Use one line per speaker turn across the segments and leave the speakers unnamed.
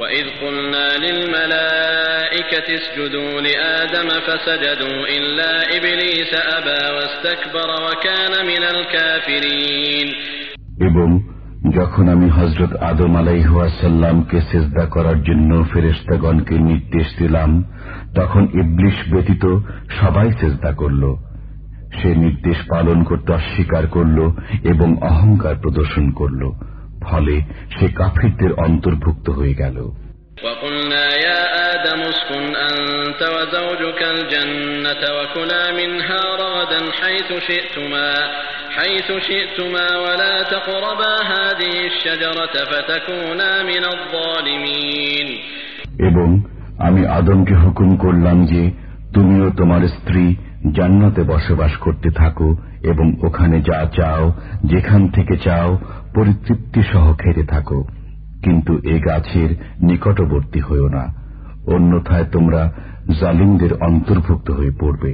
وإذ قلنا للملائكة اسجدوا لآدم فسجدوا إلا إبليس أبى واستكبر وكان من الكافرين
এবং যখন আমি হজরত আদম আলাইহাসাল্লামকে সেজদা করার জন্য ফেরেস্তাগণকে নির্দেশ দিলাম তখন ইবলিশ ব্যতীত সবাই সেজদা করল সে নির্দেশ পালন করতে অস্বীকার করল এবং অহংকার প্রদর্শন করল ফলে সে কাফিরদের অন্তর্ভুক্ত হয়ে গেল
وقلنا يا آدم اسكن أنت وزوجك الجنة وكلا منها رغدا حيث شئتما حيث شئتما ولا تقربا هذه الشجرة فتكونا من الظالمين
এবং আমি আদমকে হুকুম করলাম যে তুমিও তোমার স্ত্রী জান্নাতে বসবাস করতে থাকো এবং ওখানে যা চাও যেখান থেকে চাও পরিতৃপ্তি সহ খেতে থাকো কিন্তু এ গাছের নিকটবর্তী হইও না অন্যথায় তোমরা জালিমদের অন্তর্ভুক্ত হয়ে পড়বে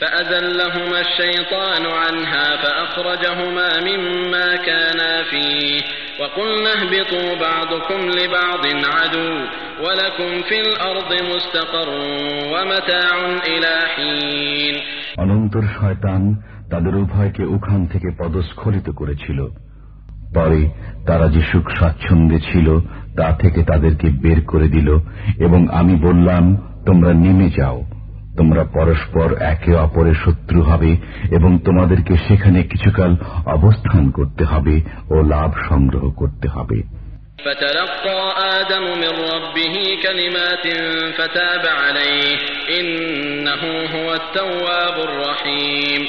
فأزلهما الشيطان عنها فأخرجهما مما كانا فيه وقلنا اهبطوا بعضكم لبعض عدو ولكم في الأرض مستقر ومتاع إلى حين
অনন্তর শয়তান তাদের উভয়কে ওখান থেকে পদস্খলিত করেছিল পরে তারা যে সুখ স্বাচ্ছন্দ্যে ছিল তা থেকে তাদেরকে বের করে দিল এবং আমি বললাম তোমরা নেমে যাও তোমরা পরস্পর একে অপরের শত্রু হবে এবং তোমাদেরকে সেখানে কিছুকাল অবস্থান করতে হবে ও লাভ সংগ্রহ করতে হবে
فتلقى آدم من ربه كلمات فتاب عليه إنه هو التواب الرحيم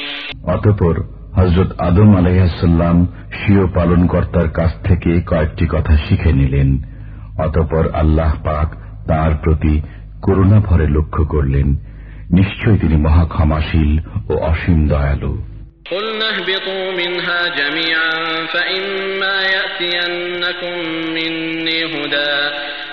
অতপর হজরত আদম আলাইহাসাল্লাম স্বীয় পালনকর্তার কাছ থেকে কয়েকটি কথা শিখে নিলেন অতপর আল্লাহ পাক তার প্রতি করুণা ভরে লক্ষ্য করলেন নিশ্চয় তিনি মহা ক্ষমাশীল ও অসীম দয়ালু
قلنا اهبطوا منها جميعا فإما يأتينكم مني هدى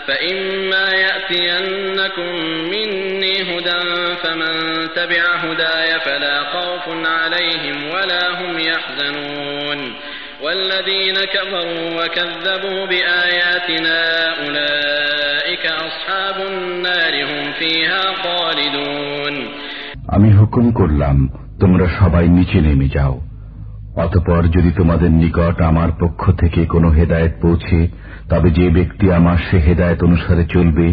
فإما يأتينكم مني هدى فمن تبع هداي فلا خوف عليهم ولا هم يحزنون والذين كفروا وكذبوا بآياتنا أولئك أصحاب النار هم فيها خالدون
আমি হুকুম করলাম তোমরা সবাই নিচে নেমে যাও অতপর যদি তোমাদের নিকট আমার পক্ষ থেকে কোনো হেদায়েত পৌঁছে তবে যে ব্যক্তি আমার সে হেদায়ত অনুসারে চলবে